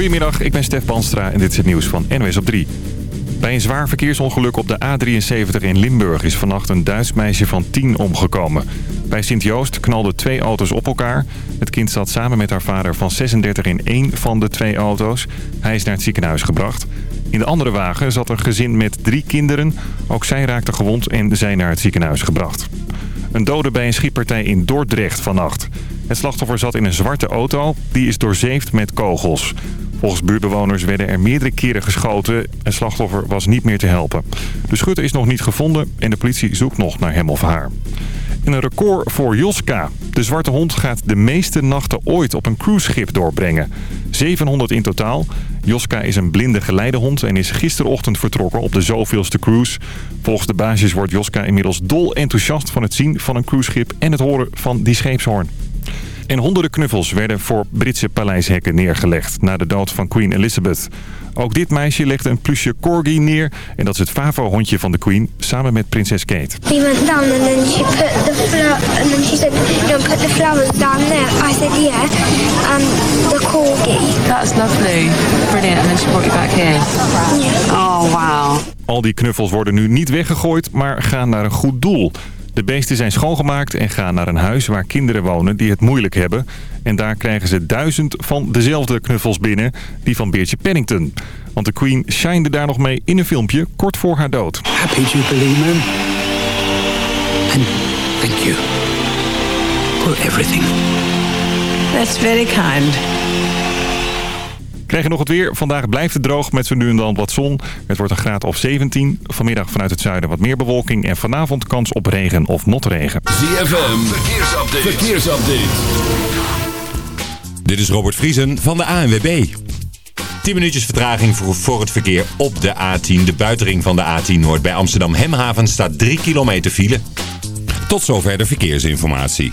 Goedemiddag, ik ben Stef Banstra en dit is het nieuws van NOS op 3. Bij een zwaar verkeersongeluk op de A73 in Limburg is vannacht een Duits meisje van 10 omgekomen. Bij Sint-Joost knalden twee auto's op elkaar. Het kind zat samen met haar vader van 36 in één van de twee auto's. Hij is naar het ziekenhuis gebracht. In de andere wagen zat een gezin met drie kinderen. Ook zij raakten gewond en zijn naar het ziekenhuis gebracht. Een dode bij een schietpartij in Dordrecht vannacht. Het slachtoffer zat in een zwarte auto. Die is doorzeefd met kogels. Volgens buurtbewoners werden er meerdere keren geschoten. Het slachtoffer was niet meer te helpen. De schutter is nog niet gevonden en de politie zoekt nog naar hem of haar. En een record voor Joska. De zwarte hond gaat de meeste nachten ooit op een cruiseschip doorbrengen. 700 in totaal. Joska is een blinde geleidehond en is gisterochtend vertrokken op de zoveelste cruise. Volgens de basis wordt Joska inmiddels dol enthousiast van het zien van een cruiseschip en het horen van die scheepshoorn. En honderden knuffels werden voor Britse paleishekken neergelegd na de dood van Queen Elizabeth. Ook dit meisje legde een plusje corgi neer en dat is het Favo-hondje van de Queen samen met prinses Kate. We went down and then she put the flower and then she said, "Don't put the flowers down there." I said, "Yeah." And the corgi. That's lovely. Brilliant. And then she brought you back here. Oh, wow. Al die knuffels worden nu niet weggegooid, maar gaan naar een goed doel. De beesten zijn schoongemaakt en gaan naar een huis waar kinderen wonen die het moeilijk hebben. En daar krijgen ze duizend van dezelfde knuffels binnen, die van Beertje Pennington. Want de Queen shinede daar nog mee in een filmpje kort voor haar dood. Happy Jubilee, man. And thank you for everything. That's very kind. Krijg je nog het weer. Vandaag blijft het droog met zo nu en dan wat zon. Het wordt een graad of 17. Vanmiddag vanuit het zuiden wat meer bewolking. En vanavond kans op regen of motregen. ZFM, verkeersupdate. verkeersupdate. Dit is Robert Vriesen van de ANWB. 10 minuutjes vertraging voor, voor het verkeer op de A10. De buitenring van de A10 Noord bij Amsterdam Hemhaven staat 3 kilometer file. Tot zover de verkeersinformatie.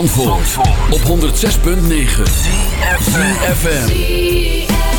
Zandvoort, op 106.9 FM.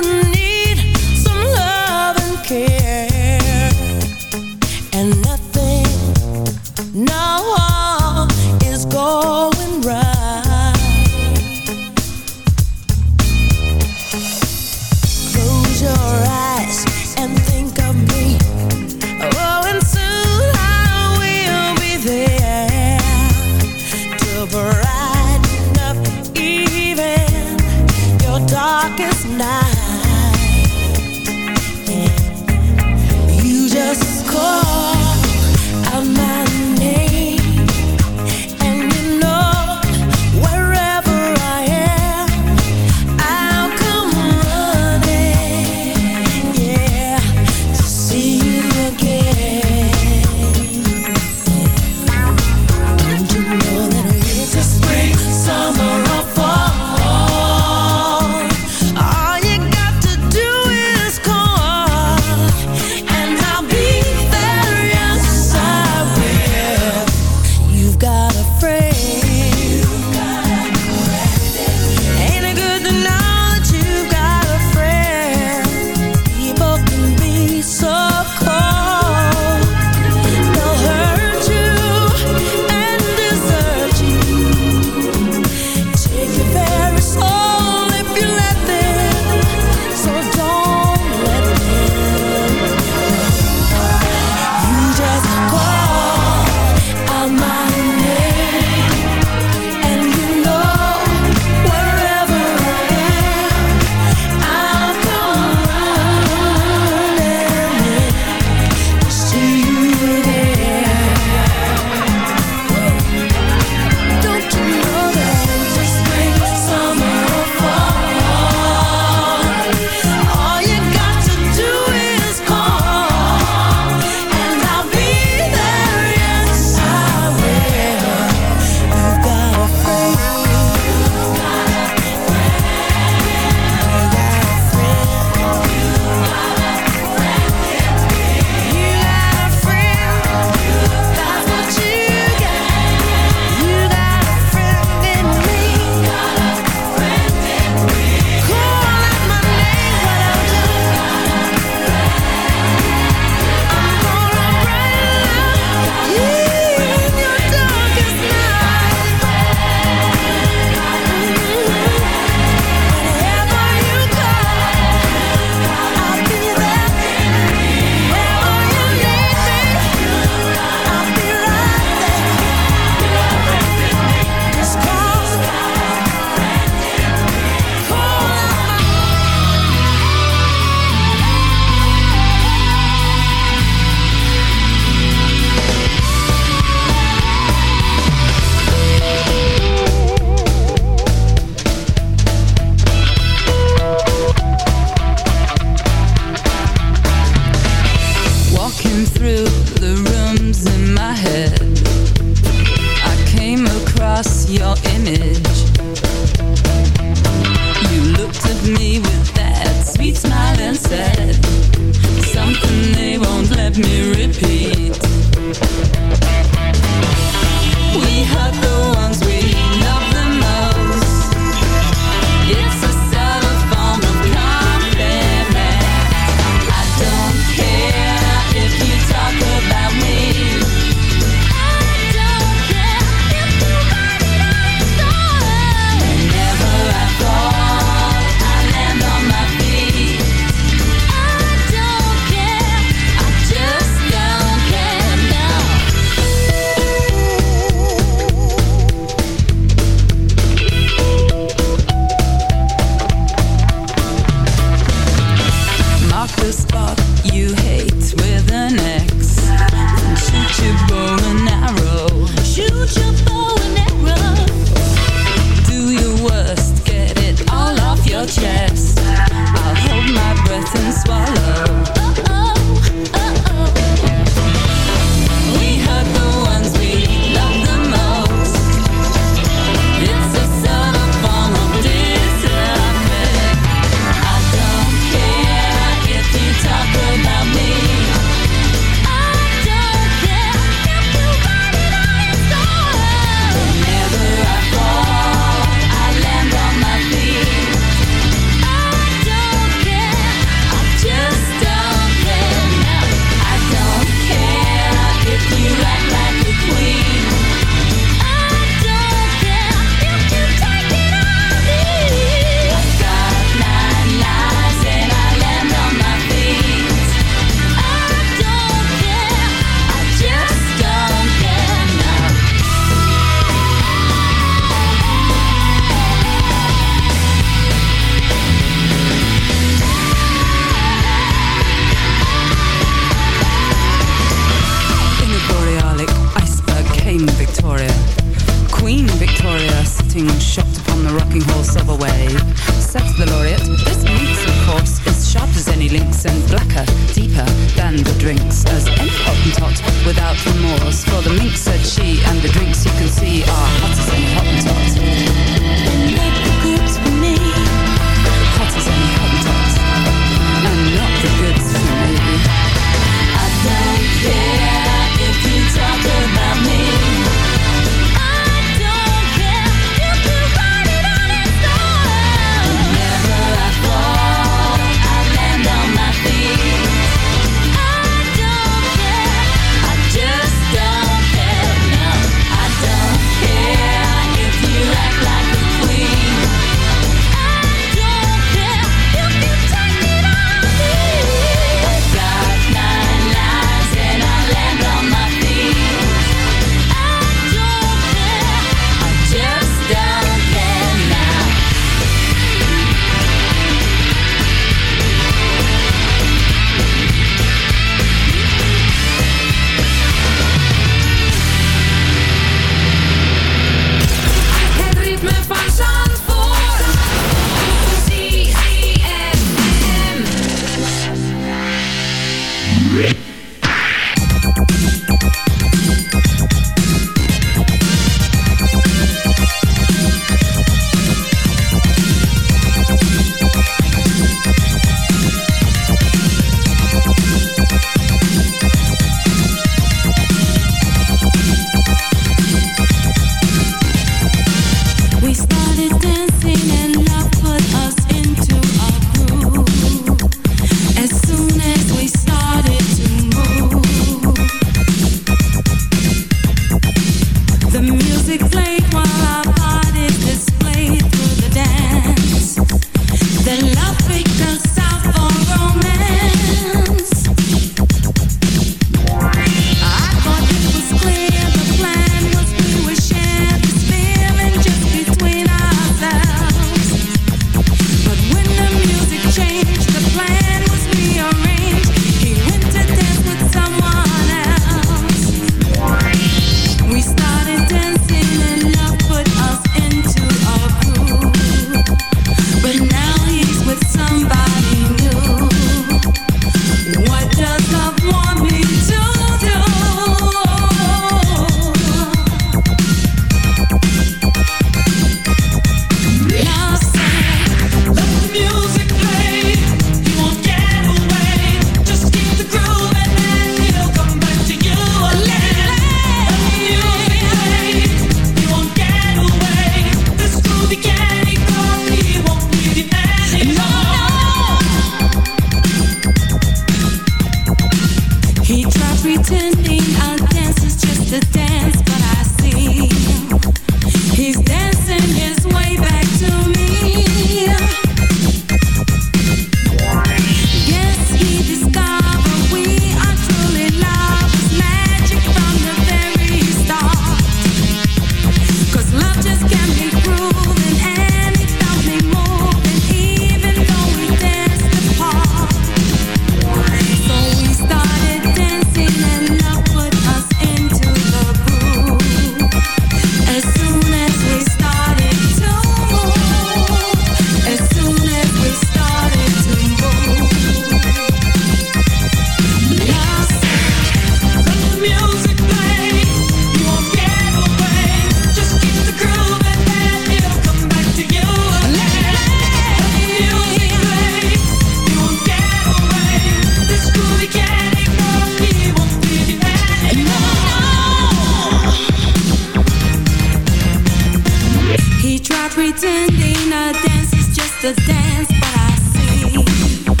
Not pretending a dance is just a dance, but I see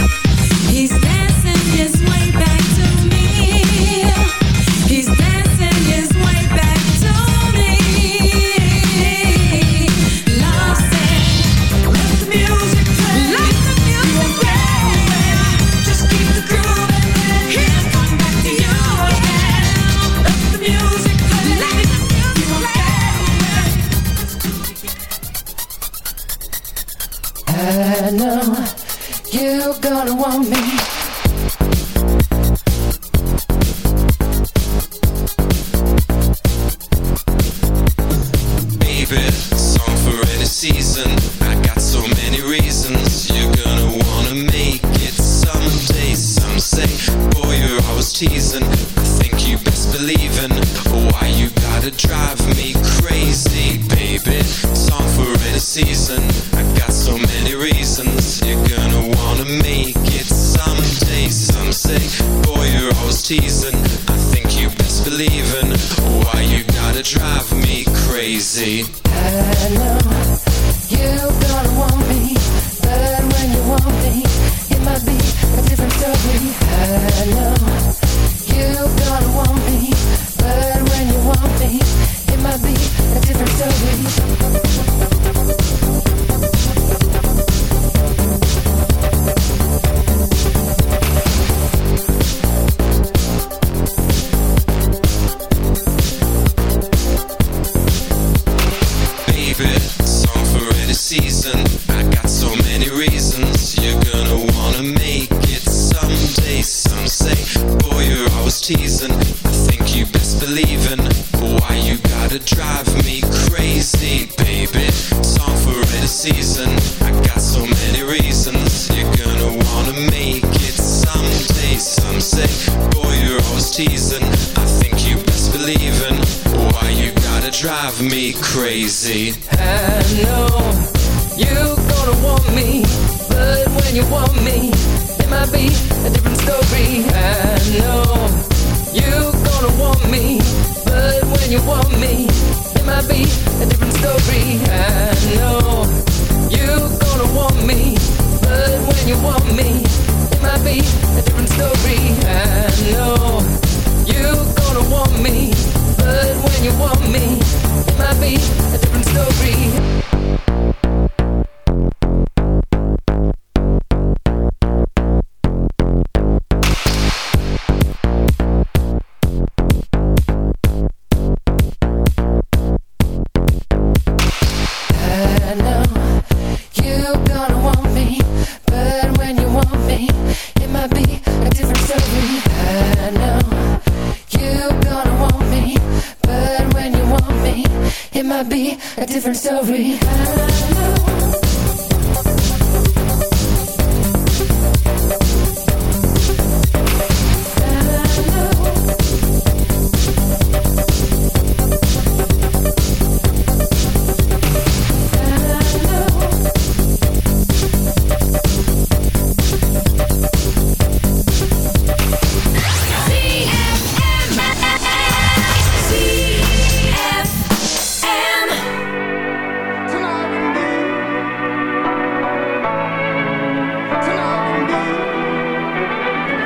teasing. I think you best believe in why you gotta drive me crazy, baby. Song for any season. I got so many reasons. You're gonna wanna make it someday. Some say, boy, you're always teasing. I think you best believe in why you gotta drive me crazy. I know you're gonna want me, but when you want me, it might be a different story. I know you're gonna want me, but when you want me, it might be a different story. I know you're gonna want me, but when you want me, it might be a different story. I know you're gonna want me, but when you want me, it might be a different story.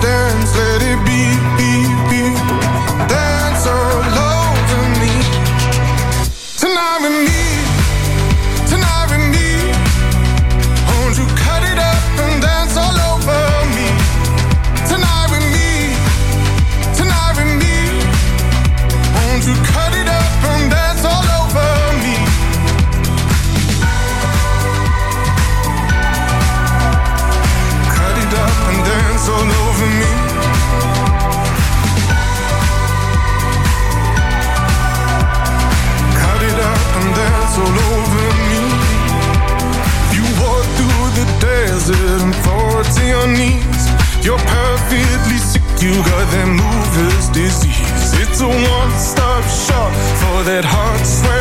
Dance, You got that mover's disease. It's a one-stop shop for that heart sweat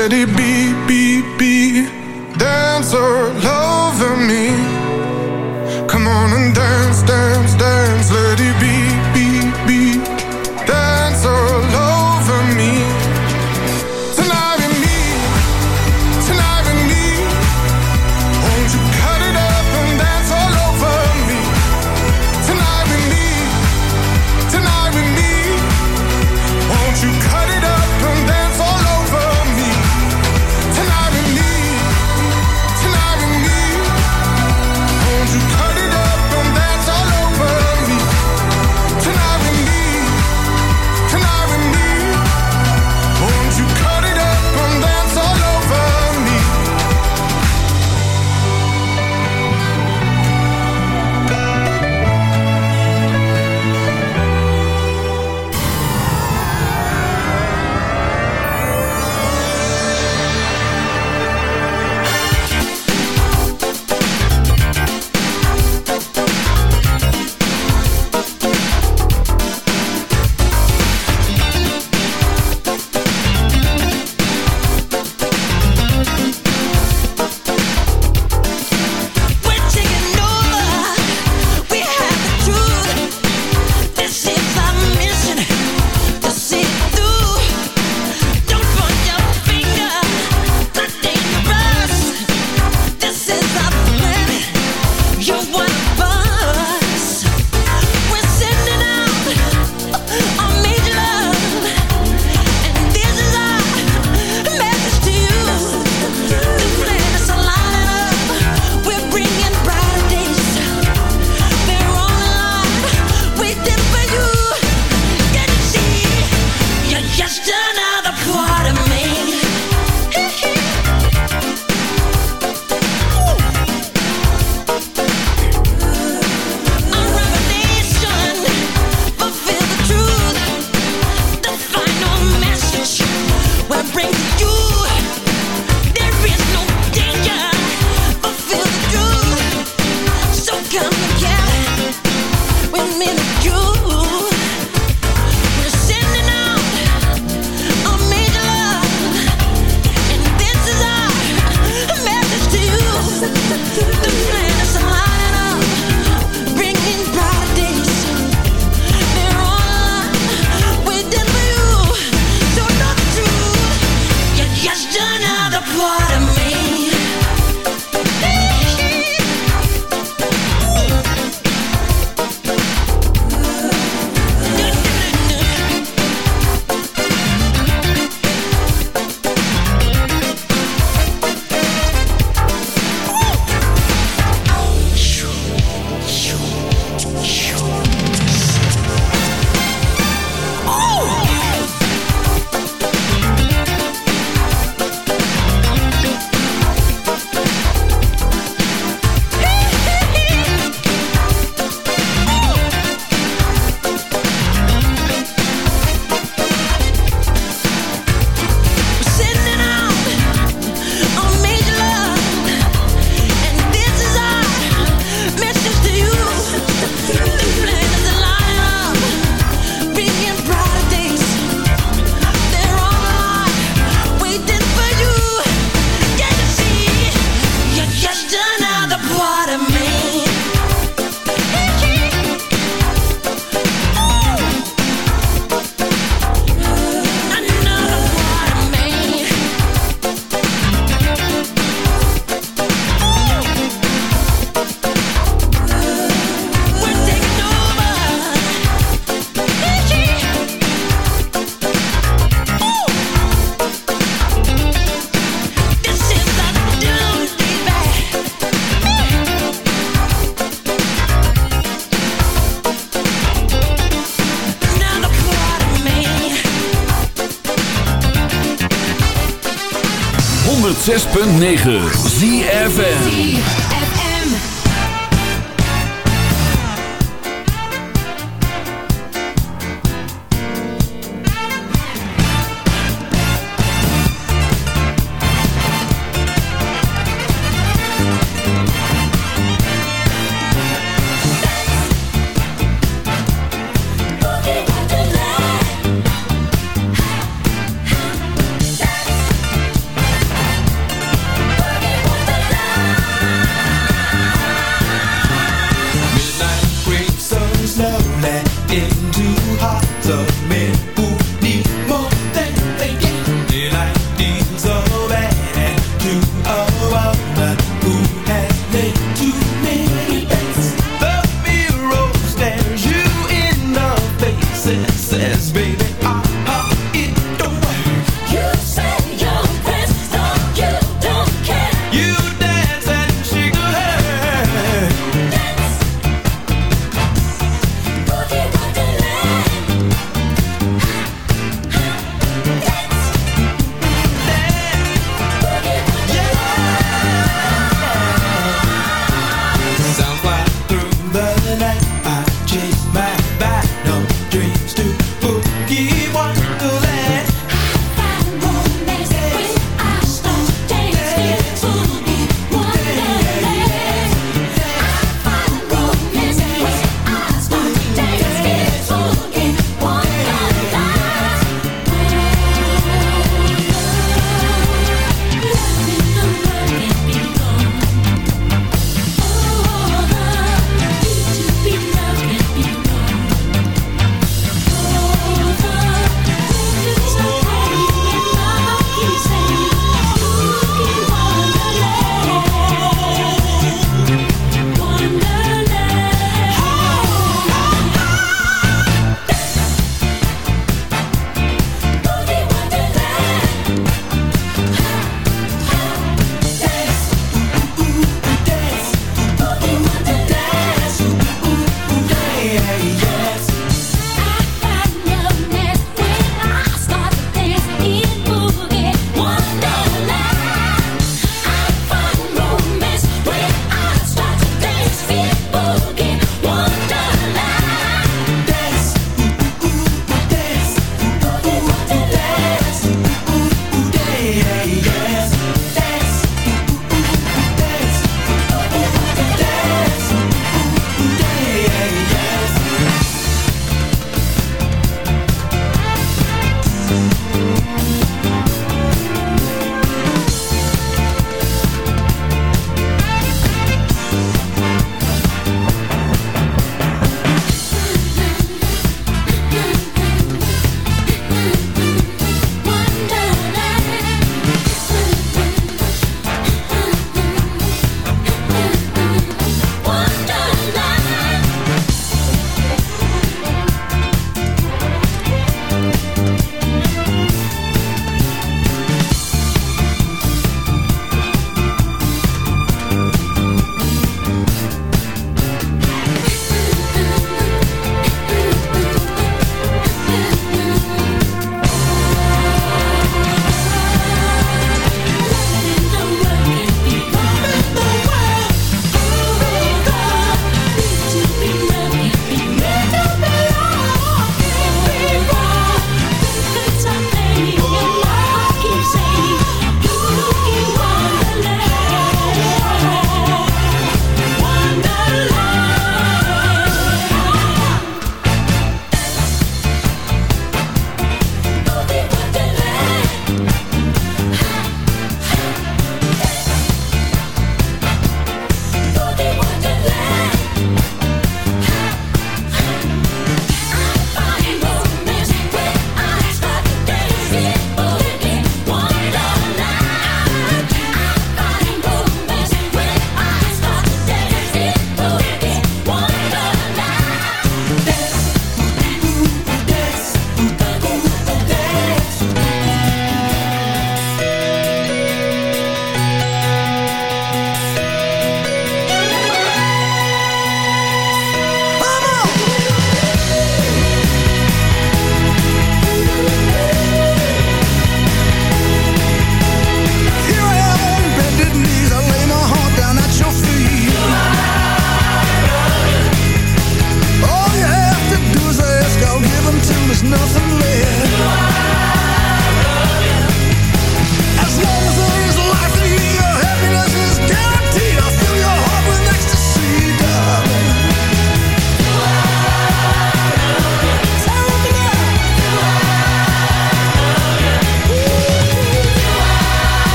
let it be.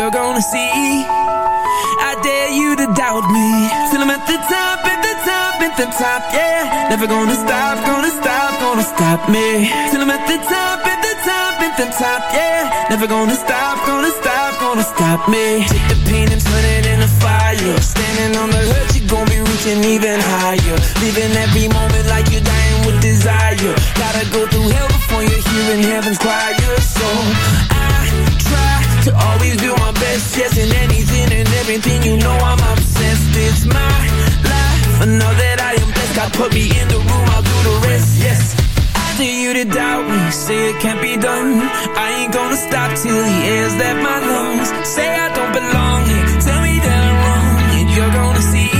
You're gonna see. I dare you to doubt me till I'm at the top, at the top, at the top, yeah. Never gonna stop, gonna stop, gonna stop me till I'm at the top, at the top, at the top, yeah. Never gonna stop, gonna stop, gonna stop me. Take the pain and turn it into fire. Standing on the hurt, you gon' be reaching even higher. Living every moment like you're dying with desire. Gotta go through hell before you're hearing heaven's choir. So I to always do my best, yes, in anything and everything. You know I'm obsessed. It's my life. I know that I am blessed. God put me in the room, I'll do the rest. Yes. I dare you to doubt me, say it can't be done. I ain't gonna stop till the air's left my lungs. Say I don't belong here, tell me that I'm wrong, and you're gonna see.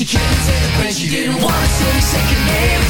She can't take the pain, she didn't wanna say second name